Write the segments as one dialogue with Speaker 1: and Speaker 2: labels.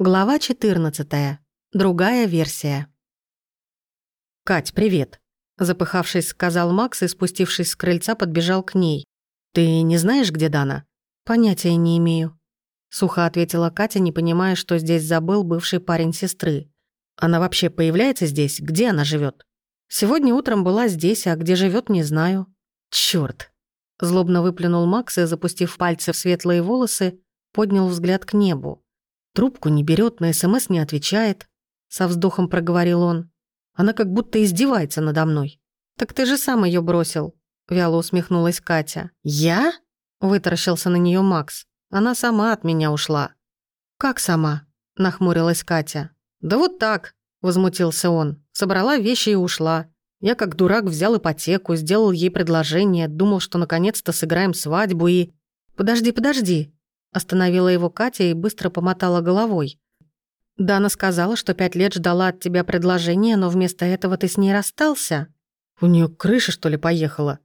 Speaker 1: Глава 14. Другая версия. «Кать, привет!» Запыхавшись, сказал Макс и, спустившись с крыльца, подбежал к ней. «Ты не знаешь, где Дана?» «Понятия не имею», — сухо ответила Катя, не понимая, что здесь забыл бывший парень сестры. «Она вообще появляется здесь? Где она живет? «Сегодня утром была здесь, а где живет, не знаю». «Чёрт!» Злобно выплюнул Макс и, запустив пальцы в светлые волосы, поднял взгляд к небу. Трубку не берет, на СМС не отвечает. Со вздохом проговорил он. Она как будто издевается надо мной. «Так ты же сам ее бросил», — вяло усмехнулась Катя. «Я?» — вытаращился на нее Макс. «Она сама от меня ушла». «Как сама?» — нахмурилась Катя. «Да вот так», — возмутился он. «Собрала вещи и ушла. Я как дурак взял ипотеку, сделал ей предложение, думал, что наконец-то сыграем свадьбу и...» «Подожди, подожди», Остановила его Катя и быстро помотала головой. «Дана сказала, что пять лет ждала от тебя предложения, но вместо этого ты с ней расстался?» «У нее крыша, что ли, поехала?»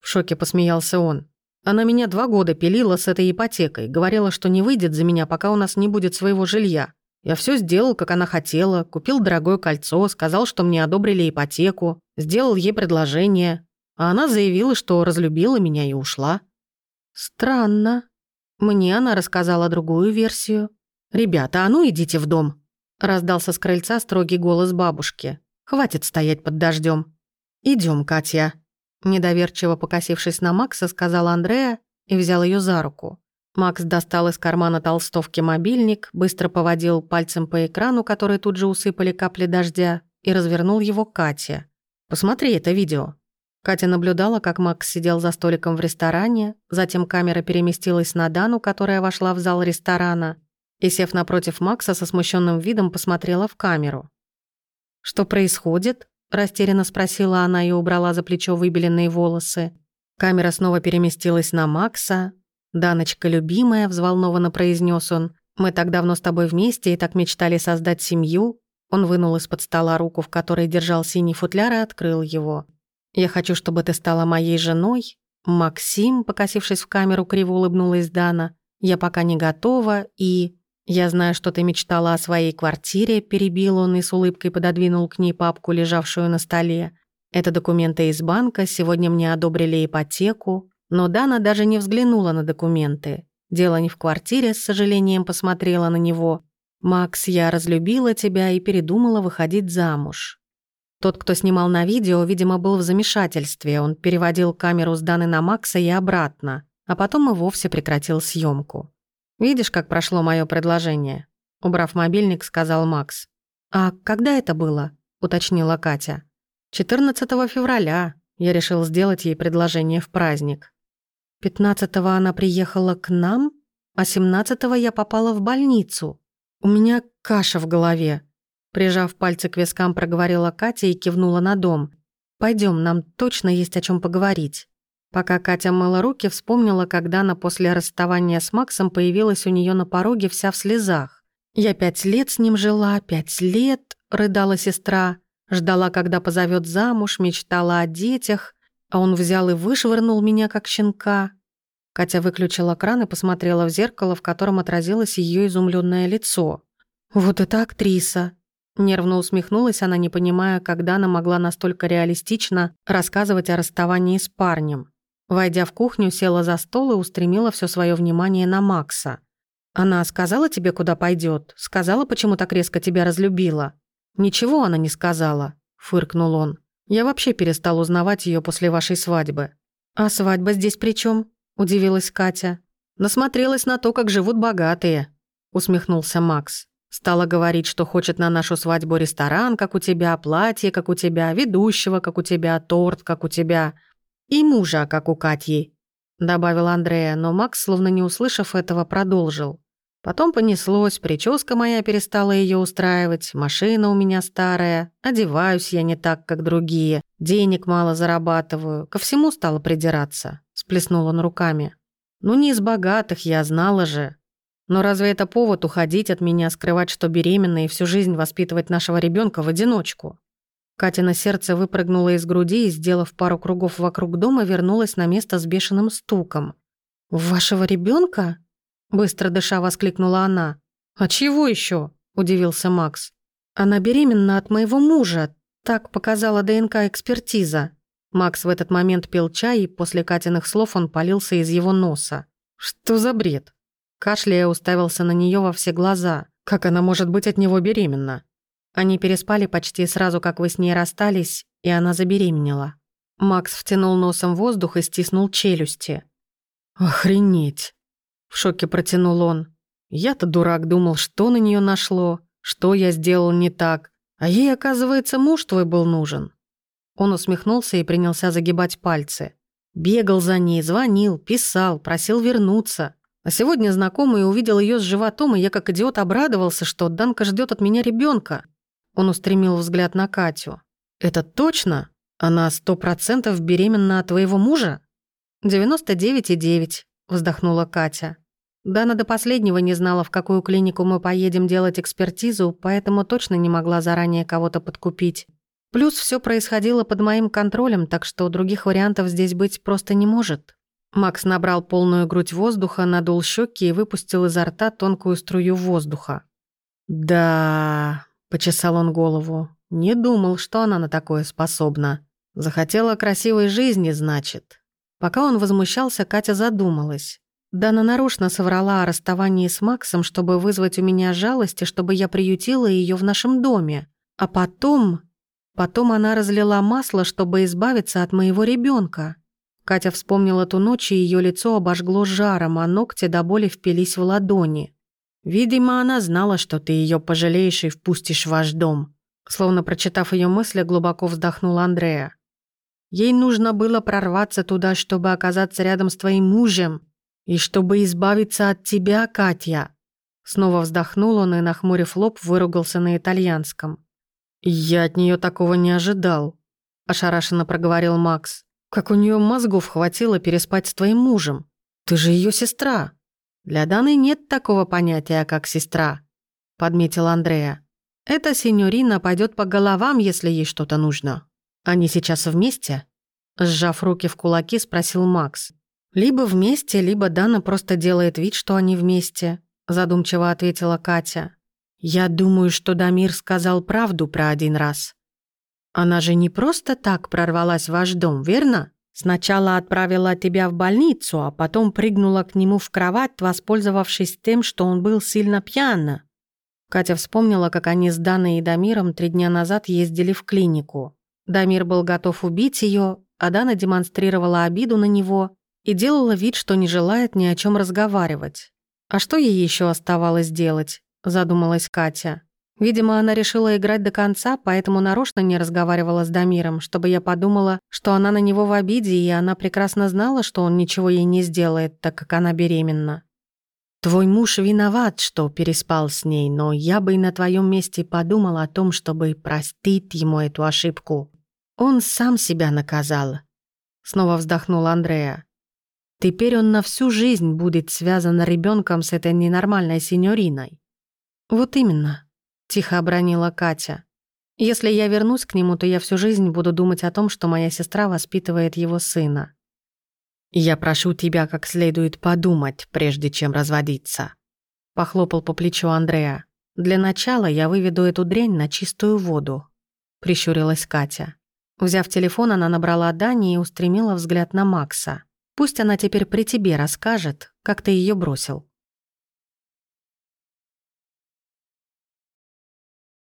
Speaker 1: В шоке посмеялся он. «Она меня два года пилила с этой ипотекой, говорила, что не выйдет за меня, пока у нас не будет своего жилья. Я все сделал, как она хотела, купил дорогое кольцо, сказал, что мне одобрили ипотеку, сделал ей предложение, а она заявила, что разлюбила меня и ушла». «Странно», мне она рассказала другую версию. «Ребята, а ну идите в дом!» Раздался с крыльца строгий голос бабушки. «Хватит стоять под дождем. Идем, Катя!» Недоверчиво покосившись на Макса, сказал Андреа и взял ее за руку. Макс достал из кармана толстовки мобильник, быстро поводил пальцем по экрану, который тут же усыпали капли дождя, и развернул его Кате. «Посмотри это видео». Катя наблюдала, как Макс сидел за столиком в ресторане, затем камера переместилась на Дану, которая вошла в зал ресторана, и, сев напротив Макса, со смущенным видом посмотрела в камеру. «Что происходит?» – растерянно спросила она и убрала за плечо выбеленные волосы. Камера снова переместилась на Макса. «Даночка, любимая», – взволнованно произнес он, – «мы так давно с тобой вместе и так мечтали создать семью». Он вынул из-под стола руку, в которой держал синий футляр, и открыл его. «Я хочу, чтобы ты стала моей женой». Максим, покосившись в камеру, криво улыбнулась Дана. «Я пока не готова, и...» «Я знаю, что ты мечтала о своей квартире», — перебил он и с улыбкой пододвинул к ней папку, лежавшую на столе. «Это документы из банка, сегодня мне одобрили ипотеку». Но Дана даже не взглянула на документы. Дело не в квартире, с сожалением посмотрела на него. «Макс, я разлюбила тебя и передумала выходить замуж. Тот, кто снимал на видео, видимо, был в замешательстве. Он переводил камеру с Даны на Макса и обратно, а потом и вовсе прекратил съемку. «Видишь, как прошло мое предложение?» Убрав мобильник, сказал Макс. «А когда это было?» — уточнила Катя. «14 февраля. Я решил сделать ей предложение в праздник. 15-го она приехала к нам, а 17-го я попала в больницу. У меня каша в голове. Прижав пальцы к вискам, проговорила Катя и кивнула на дом. Пойдем, нам точно есть о чем поговорить». Пока Катя мыла руки, вспомнила, когда она после расставания с Максом появилась у нее на пороге вся в слезах. «Я пять лет с ним жила, пять лет», — рыдала сестра. Ждала, когда позовет замуж, мечтала о детях, а он взял и вышвырнул меня, как щенка. Катя выключила кран и посмотрела в зеркало, в котором отразилось ее изумленное лицо. «Вот это актриса!» Нервно усмехнулась она, не понимая, когда она могла настолько реалистично рассказывать о расставании с парнем. Войдя в кухню, села за стол и устремила все свое внимание на Макса. «Она сказала тебе, куда пойдет? Сказала, почему так резко тебя разлюбила?» «Ничего она не сказала», — фыркнул он. «Я вообще перестал узнавать ее после вашей свадьбы». «А свадьба здесь при чем? удивилась Катя. «Насмотрелась на то, как живут богатые», — усмехнулся Макс. Стала говорить, что хочет на нашу свадьбу ресторан, как у тебя, платье, как у тебя, ведущего, как у тебя, торт, как у тебя, и мужа, как у Катьи», — добавил Андрея, но Макс, словно не услышав этого, продолжил. Потом понеслось, прическа моя перестала ее устраивать, машина у меня старая, одеваюсь я не так, как другие, денег мало зарабатываю, ко всему стала придираться, сплеснул он руками. «Ну не из богатых, я знала же, но разве это повод уходить от меня, скрывать, что беременна и всю жизнь воспитывать нашего ребенка в одиночку? Катя на сердце выпрыгнула из груди и, сделав пару кругов вокруг дома, вернулась на место с бешеным стуком. «Вашего ребенка? быстро дыша воскликнула она. «А чего еще? – удивился Макс. «Она беременна от моего мужа. Так показала ДНК-экспертиза». Макс в этот момент пил чай, и после Катиных слов он полился из его носа. «Что за бред?» Кашляя уставился на нее во все глаза. Как она может быть от него беременна? Они переспали почти сразу, как вы с ней расстались, и она забеременела. Макс втянул носом воздух и стиснул челюсти. «Охренеть!» – в шоке протянул он. «Я-то дурак думал, что на нее нашло, что я сделал не так, а ей, оказывается, муж твой был нужен». Он усмехнулся и принялся загибать пальцы. Бегал за ней, звонил, писал, просил вернуться. А сегодня знакомый увидел ее с животом, и я как идиот обрадовался, что Данка ждет от меня ребенка. Он устремил взгляд на Катю. «Это точно? Она сто процентов беременна от твоего мужа?» «Девяносто девять и девять», — вздохнула Катя. Дана до последнего не знала, в какую клинику мы поедем делать экспертизу, поэтому точно не могла заранее кого-то подкупить. Плюс все происходило под моим контролем, так что других вариантов здесь быть просто не может. Макс набрал полную грудь воздуха, надул щеки и выпустил изо рта тонкую струю воздуха. «Да...» — почесал он голову. «Не думал, что она на такое способна. Захотела красивой жизни, значит». Пока он возмущался, Катя задумалась. Дана нарочно соврала о расставании с Максом, чтобы вызвать у меня жалость и чтобы я приютила ее в нашем доме. А потом... Потом она разлила масло, чтобы избавиться от моего ребенка. Катя вспомнила ту ночь, и ее лицо обожгло жаром, а ногти до боли впились в ладони. «Видимо, она знала, что ты ее пожалеешь и впустишь в ваш дом». Словно прочитав ее мысли, глубоко вздохнула Андрея. «Ей нужно было прорваться туда, чтобы оказаться рядом с твоим мужем, и чтобы избавиться от тебя, Катя». Снова вздохнул он и, нахмурив лоб, выругался на итальянском. «Я от нее такого не ожидал», – ошарашенно проговорил Макс. «Как у нее мозгов хватило переспать с твоим мужем? Ты же ее сестра». «Для Даны нет такого понятия, как сестра», – подметил Андрея. «Эта синьорина пойдет по головам, если ей что-то нужно. Они сейчас вместе?» Сжав руки в кулаки, спросил Макс. «Либо вместе, либо Дана просто делает вид, что они вместе», задумчиво ответила Катя. Я думаю, что Дамир сказал правду про один раз. Она же не просто так прорвалась в ваш дом, верно? Сначала отправила тебя в больницу, а потом прыгнула к нему в кровать, воспользовавшись тем, что он был сильно пьян. Катя вспомнила, как они с Даной и Дамиром три дня назад ездили в клинику. Дамир был готов убить ее, а Дана демонстрировала обиду на него и делала вид, что не желает ни о чем разговаривать. А что ей еще оставалось делать? задумалась Катя. Видимо, она решила играть до конца, поэтому нарочно не разговаривала с Дамиром, чтобы я подумала, что она на него в обиде, и она прекрасно знала, что он ничего ей не сделает, так как она беременна. «Твой муж виноват, что переспал с ней, но я бы и на твоем месте подумала о том, чтобы простить ему эту ошибку. Он сам себя наказал». Снова вздохнул Андрея. «Теперь он на всю жизнь будет связан ребенком с этой ненормальной синьориной. «Вот именно», — тихо обронила Катя. «Если я вернусь к нему, то я всю жизнь буду думать о том, что моя сестра воспитывает его сына». «Я прошу тебя как следует подумать, прежде чем разводиться», — похлопал по плечу Андрея. «Для начала я выведу эту дрянь на чистую воду», — прищурилась Катя. Взяв телефон, она набрала Дани и устремила взгляд на Макса. «Пусть она теперь при тебе расскажет, как ты ее бросил».